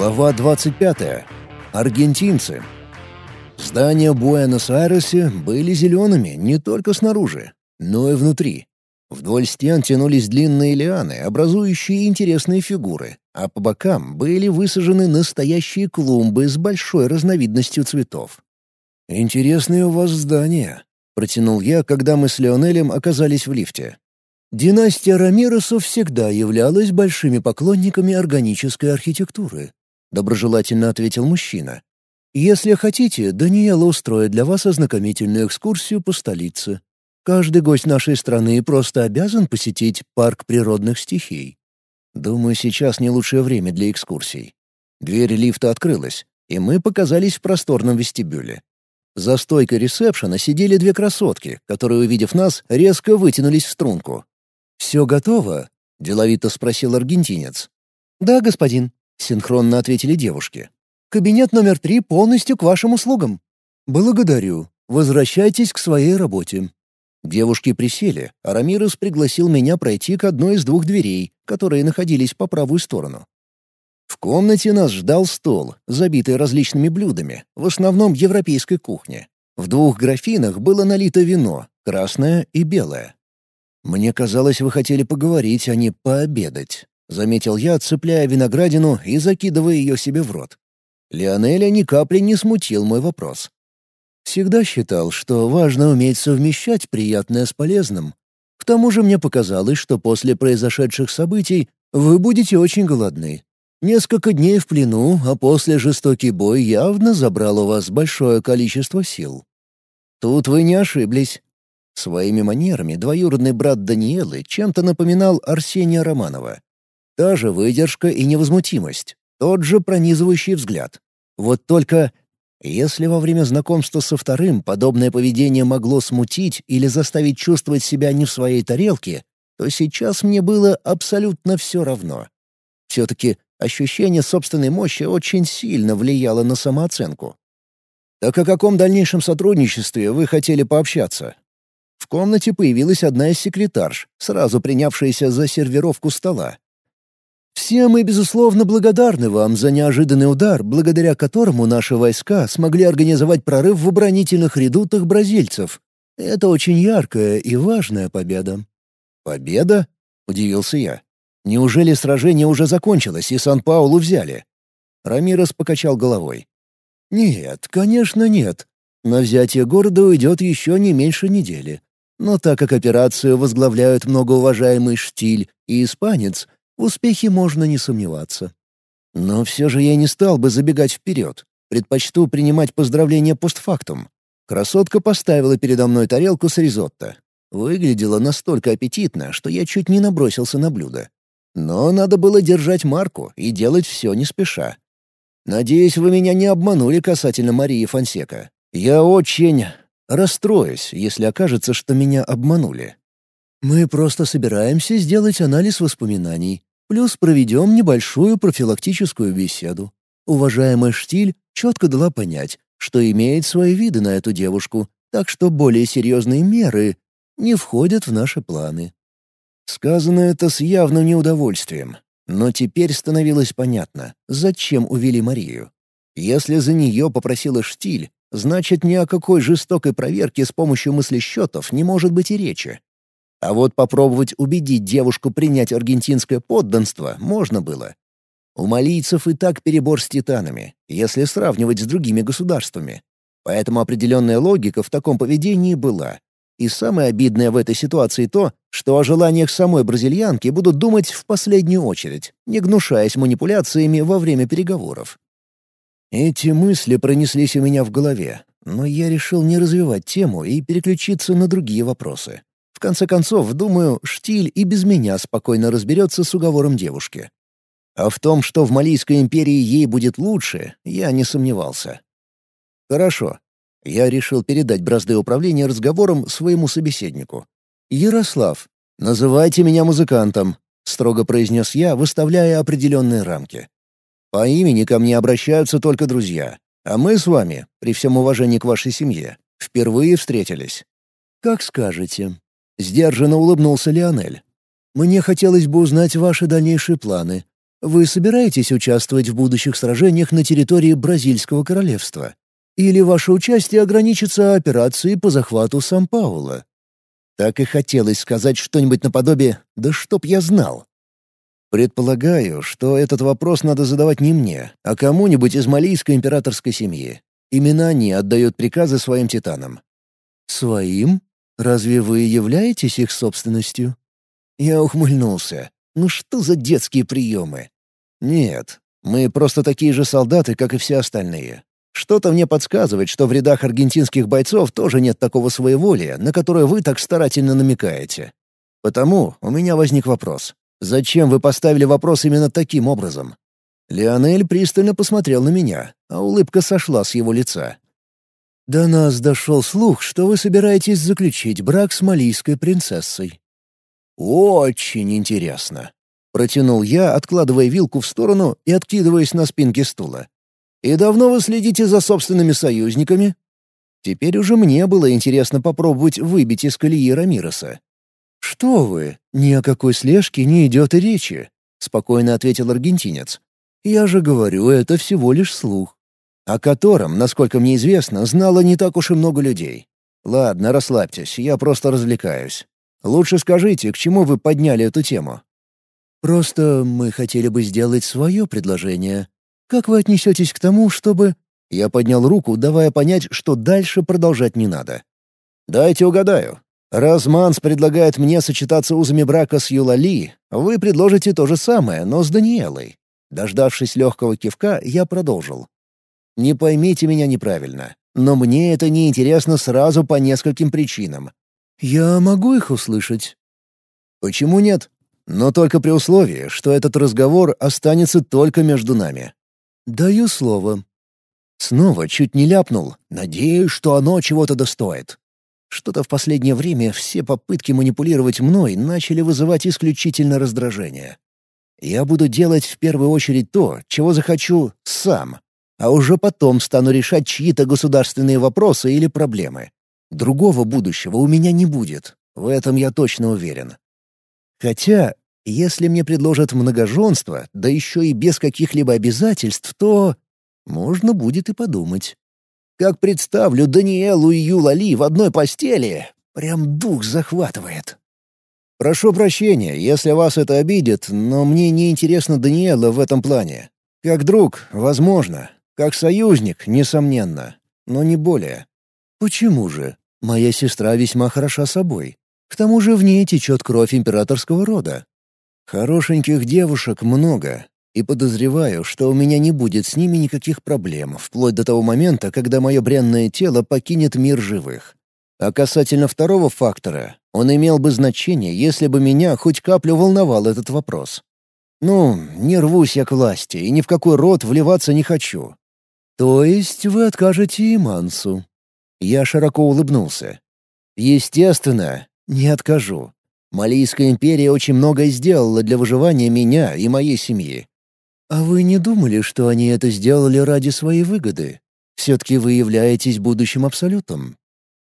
Глава 25. Аргентинцы. Здания Буэнос-Айресе были зелеными не только снаружи, но и внутри. Вдоль стен тянулись длинные лианы, образующие интересные фигуры, а по бокам были высажены настоящие клумбы с большой разновидностью цветов. «Интересные у вас здания», — протянул я, когда мы с Леонелем оказались в лифте. Династия Рамиросов всегда являлась большими поклонниками органической архитектуры, доброжелательно ответил мужчина. Если хотите, Даниэла устроит для вас ознакомительную экскурсию по столице. Каждый гость нашей страны просто обязан посетить парк природных стихий. Думаю, сейчас не лучшее время для экскурсий. Дверь лифта открылась, и мы показались в просторном вестибюле. За стойкой ресепшена сидели две красотки, которые, увидев нас, резко вытянулись в струнку. «Все готово?» — деловито спросил аргентинец. «Да, господин», — синхронно ответили девушки. «Кабинет номер три полностью к вашим услугам». «Благодарю. Возвращайтесь к своей работе». Девушки присели, а Рамирес пригласил меня пройти к одной из двух дверей, которые находились по правую сторону. В комнате нас ждал стол, забитый различными блюдами, в основном европейской кухни. В двух графинах было налито вино, красное и белое. «Мне казалось, вы хотели поговорить, а не пообедать», — заметил я, цепляя виноградину и закидывая ее себе в рот. Леонеля ни капли не смутил мой вопрос. Всегда считал, что важно уметь совмещать приятное с полезным. К тому же мне показалось, что после произошедших событий вы будете очень голодны. Несколько дней в плену, а после жестокий бой явно забрал у вас большое количество сил. Тут вы не ошиблись. Своими манерами двоюродный брат Даниэлы чем-то напоминал Арсения Романова. Та же выдержка и невозмутимость, тот же пронизывающий взгляд. Вот только если во время знакомства со вторым подобное поведение могло смутить или заставить чувствовать себя не в своей тарелке, то сейчас мне было абсолютно все равно. Все-таки ощущение собственной мощи очень сильно влияло на самооценку. «Так о каком дальнейшем сотрудничестве вы хотели пообщаться?» В комнате появилась одна из секретарш, сразу принявшаяся за сервировку стола. «Все мы, безусловно, благодарны вам за неожиданный удар, благодаря которому наши войска смогли организовать прорыв в оборонительных редутах бразильцев. Это очень яркая и важная победа». «Победа?» — удивился я. «Неужели сражение уже закончилось и Сан-Паулу взяли?» Рамирос покачал головой. «Нет, конечно, нет. На взятие города уйдет еще не меньше недели. Но так как операцию возглавляют многоуважаемый Штиль и испанец, в успехе можно не сомневаться. Но все же я не стал бы забегать вперед. Предпочту принимать поздравления постфактум. Красотка поставила передо мной тарелку с ризотто. Выглядела настолько аппетитно, что я чуть не набросился на блюдо. Но надо было держать марку и делать все не спеша. Надеюсь, вы меня не обманули касательно Марии Фонсека. Я очень Расстроюсь, если окажется, что меня обманули. Мы просто собираемся сделать анализ воспоминаний, плюс проведем небольшую профилактическую беседу. Уважаемая Штиль четко дала понять, что имеет свои виды на эту девушку, так что более серьезные меры не входят в наши планы. Сказано это с явным неудовольствием, но теперь становилось понятно, зачем увели Марию. Если за нее попросила Штиль, значит, ни о какой жестокой проверке с помощью мыслесчетов не может быть и речи. А вот попробовать убедить девушку принять аргентинское подданство можно было. У малийцев и так перебор с титанами, если сравнивать с другими государствами. Поэтому определенная логика в таком поведении была. И самое обидное в этой ситуации то, что о желаниях самой бразильянки будут думать в последнюю очередь, не гнушаясь манипуляциями во время переговоров. Эти мысли пронеслись у меня в голове, но я решил не развивать тему и переключиться на другие вопросы. В конце концов, думаю, Штиль и без меня спокойно разберется с уговором девушки. А в том, что в Малийской империи ей будет лучше, я не сомневался. Хорошо. Я решил передать бразды управления разговором своему собеседнику. «Ярослав, называйте меня музыкантом», — строго произнес я, выставляя определенные рамки. По имени ко мне обращаются только друзья, а мы с вами, при всем уважении к вашей семье, впервые встретились». «Как скажете». Сдержанно улыбнулся Леонель. «Мне хотелось бы узнать ваши дальнейшие планы. Вы собираетесь участвовать в будущих сражениях на территории Бразильского королевства? Или ваше участие ограничится операцией по захвату Сан-Паула? Так и хотелось сказать что-нибудь наподобие «да чтоб я знал». Предполагаю, что этот вопрос надо задавать не мне, а кому-нибудь из малийской императорской семьи. Именно они отдают приказы своим титанам. «Своим? Разве вы являетесь их собственностью?» Я ухмыльнулся. «Ну что за детские приемы?» «Нет, мы просто такие же солдаты, как и все остальные. Что-то мне подсказывает, что в рядах аргентинских бойцов тоже нет такого своеволия, на которое вы так старательно намекаете. Потому у меня возник вопрос. Зачем вы поставили вопрос именно таким образом? Леонель пристально посмотрел на меня, а улыбка сошла с его лица. «До нас дошел слух, что вы собираетесь заключить брак с малийской принцессой». «Очень интересно», — протянул я, откладывая вилку в сторону и откидываясь на спинке стула. «И давно вы следите за собственными союзниками?» Теперь уже мне было интересно попробовать выбить из колеи Рамироса. «Что вы? Ни о какой слежке не идет и речи», — спокойно ответил аргентинец. «Я же говорю, это всего лишь слух, о котором, насколько мне известно, знало не так уж и много людей. Ладно, расслабьтесь, я просто развлекаюсь. Лучше скажите, к чему вы подняли эту тему?» «Просто мы хотели бы сделать свое предложение. Как вы отнесетесь к тому, чтобы...» Я поднял руку, давая понять, что дальше продолжать не надо. «Дайте угадаю. Раз Манс предлагает мне сочетаться узами брака с Юлали, вы предложите то же самое, но с Даниэлой. Дождавшись легкого кивка, я продолжил. Не поймите меня неправильно, но мне это не интересно сразу по нескольким причинам. Я могу их услышать. Почему нет? Но только при условии, что этот разговор останется только между нами. Даю слово. Снова чуть не ляпнул. Надеюсь, что оно чего-то достоит. Что-то в последнее время все попытки манипулировать мной начали вызывать исключительно раздражение. Я буду делать в первую очередь то, чего захочу сам, а уже потом стану решать чьи-то государственные вопросы или проблемы. Другого будущего у меня не будет, в этом я точно уверен. Хотя, если мне предложат многоженство, да еще и без каких-либо обязательств, то можно будет и подумать. Как представлю Даниэлу и Юлали в одной постели, прям дух захватывает. Прошу прощения, если вас это обидит, но мне не интересна Даниэла в этом плане. Как друг, возможно. Как союзник, несомненно. Но не более. Почему же? Моя сестра весьма хороша собой. К тому же в ней течет кровь императорского рода. Хорошеньких девушек много, и подозреваю, что у меня не будет с ними никаких проблем, вплоть до того момента, когда мое бренное тело покинет мир живых. А касательно второго фактора, он имел бы значение, если бы меня хоть каплю волновал этот вопрос. Ну, не рвусь я к власти и ни в какой род вливаться не хочу. То есть вы откажете Имансу? Я широко улыбнулся. Естественно, не откажу. Малийская империя очень многое сделала для выживания меня и моей семьи. «А вы не думали, что они это сделали ради своей выгоды? Все-таки вы являетесь будущим абсолютом.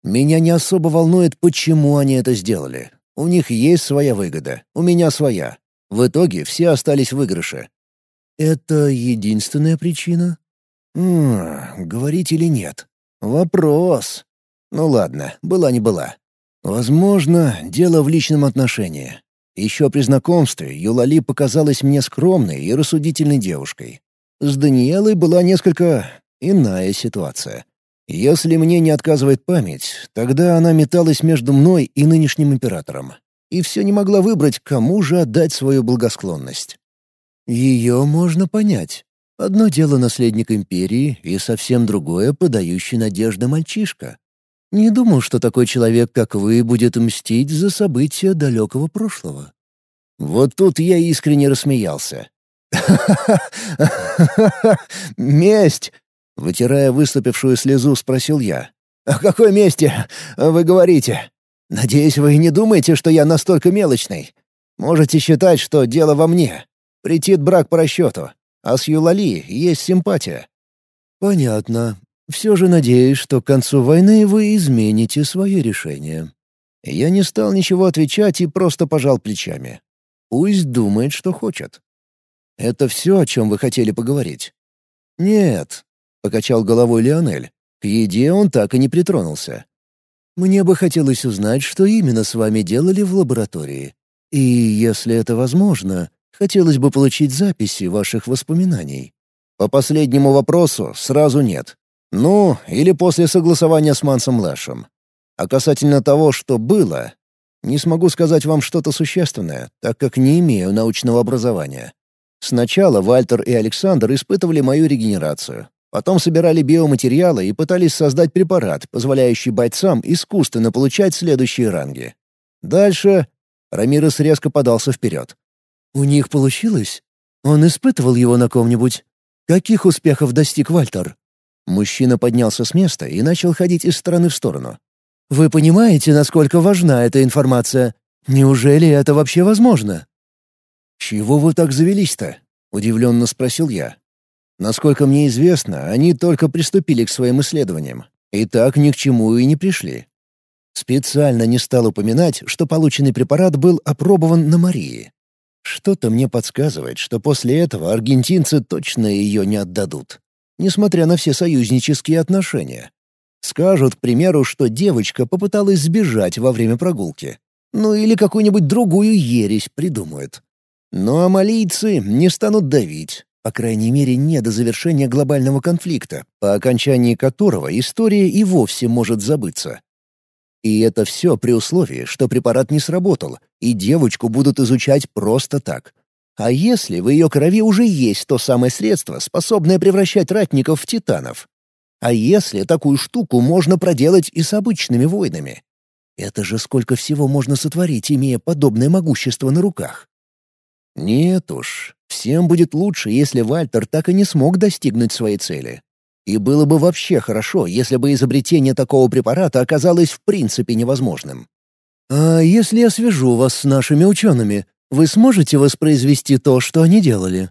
Меня не особо волнует, почему они это сделали. У них есть своя выгода, у меня своя. В итоге все остались в выигрыше». «Это единственная причина?» «М -м, «Говорить или нет? Вопрос. Ну ладно, была не была. Возможно, дело в личном отношении. Еще при знакомстве Юлали показалась мне скромной и рассудительной девушкой. С Даниэлой была несколько иная ситуация. Если мне не отказывает память, тогда она металась между мной и нынешним императором. И все не могла выбрать, кому же отдать свою благосклонность. Ее можно понять. Одно дело наследник империи, и совсем другое — подающий надежды мальчишка. Не думал, что такой человек, как вы, будет мстить за события далекого прошлого. Вот тут я искренне рассмеялся. «Месть!» — вытирая выступившую слезу, спросил я. «О какой мести вы говорите? Надеюсь, вы не думаете, что я настолько мелочный. Можете считать, что дело во мне. Притит брак по расчету, а с Юлали есть симпатия». «Понятно. Все же надеюсь, что к концу войны вы измените свое решение». Я не стал ничего отвечать и просто пожал плечами. Пусть думает, что хочет. Это все, о чем вы хотели поговорить?» «Нет», — покачал головой Леонель. К еде он так и не притронулся. «Мне бы хотелось узнать, что именно с вами делали в лаборатории. И, если это возможно, хотелось бы получить записи ваших воспоминаний». «По последнему вопросу сразу нет. Ну, или после согласования с Мансом Лэшем. А касательно того, что было, не смогу сказать вам что-то существенное, так как не имею научного образования. Сначала Вальтер и Александр испытывали мою регенерацию. Потом собирали биоматериалы и пытались создать препарат, позволяющий бойцам искусственно получать следующие ранги. Дальше Рамирес резко подался вперед. «У них получилось? Он испытывал его на ком-нибудь? Каких успехов достиг Вальтер?» Мужчина поднялся с места и начал ходить из стороны в сторону. «Вы понимаете, насколько важна эта информация? Неужели это вообще возможно?» «Чего вы так завелись-то?» — удивленно спросил я. Насколько мне известно, они только приступили к своим исследованиям. И так ни к чему и не пришли. Специально не стал упоминать, что полученный препарат был опробован на Марии. Что-то мне подсказывает, что после этого аргентинцы точно ее не отдадут, несмотря на все союзнические отношения. Скажут, к примеру, что девочка попыталась сбежать во время прогулки. Ну или какую-нибудь другую ересь придумают. Ну а малийцы не станут давить, по крайней мере, не до завершения глобального конфликта, по окончании которого история и вовсе может забыться. И это все при условии, что препарат не сработал, и девочку будут изучать просто так. А если в ее крови уже есть то самое средство, способное превращать ратников в титанов? А если такую штуку можно проделать и с обычными воинами? Это же сколько всего можно сотворить, имея подобное могущество на руках. Нет уж, всем будет лучше, если Вальтер так и не смог достигнуть своей цели. И было бы вообще хорошо, если бы изобретение такого препарата оказалось в принципе невозможным. «А если я свяжу вас с нашими учеными, вы сможете воспроизвести то, что они делали?»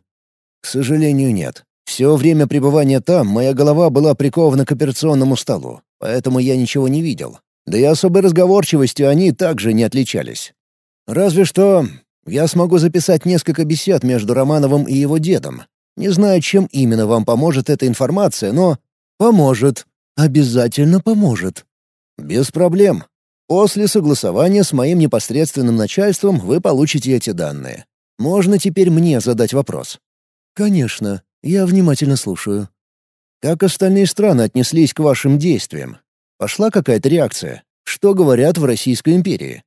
«К сожалению, нет. Все время пребывания там моя голова была прикована к операционному столу, поэтому я ничего не видел. Да и особой разговорчивостью они также не отличались. Разве что я смогу записать несколько бесед между Романовым и его дедом. Не знаю, чем именно вам поможет эта информация, но... Поможет. Обязательно поможет. Без проблем. После согласования с моим непосредственным начальством вы получите эти данные. Можно теперь мне задать вопрос? Конечно. Я внимательно слушаю. Как остальные страны отнеслись к вашим действиям? Пошла какая-то реакция? Что говорят в Российской империи?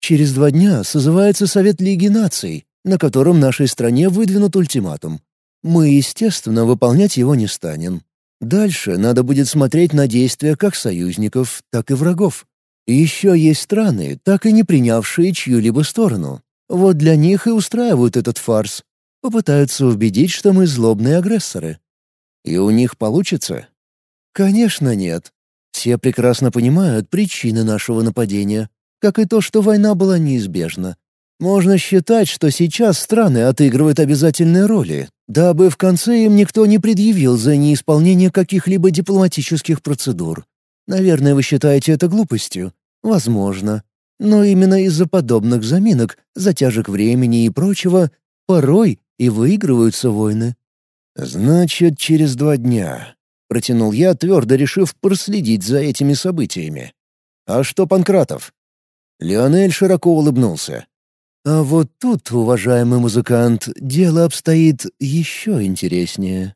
Через два дня созывается Совет Лиги наций, на котором нашей стране выдвинут ультиматум. Мы, естественно, выполнять его не станем. Дальше надо будет смотреть на действия как союзников, так и врагов. Еще есть страны, так и не принявшие чью-либо сторону. Вот для них и устраивают этот фарс. Попытаются убедить, что мы злобные агрессоры. И у них получится? Конечно, нет. Все прекрасно понимают причины нашего нападения как и то, что война была неизбежна. Можно считать, что сейчас страны отыгрывают обязательные роли, дабы в конце им никто не предъявил за неисполнение каких-либо дипломатических процедур. Наверное, вы считаете это глупостью? Возможно. Но именно из-за подобных заминок, затяжек времени и прочего, порой и выигрываются войны. «Значит, через два дня», — протянул я, твердо решив проследить за этими событиями. «А что Панкратов? Леонель широко улыбнулся. «А вот тут, уважаемый музыкант, дело обстоит еще интереснее».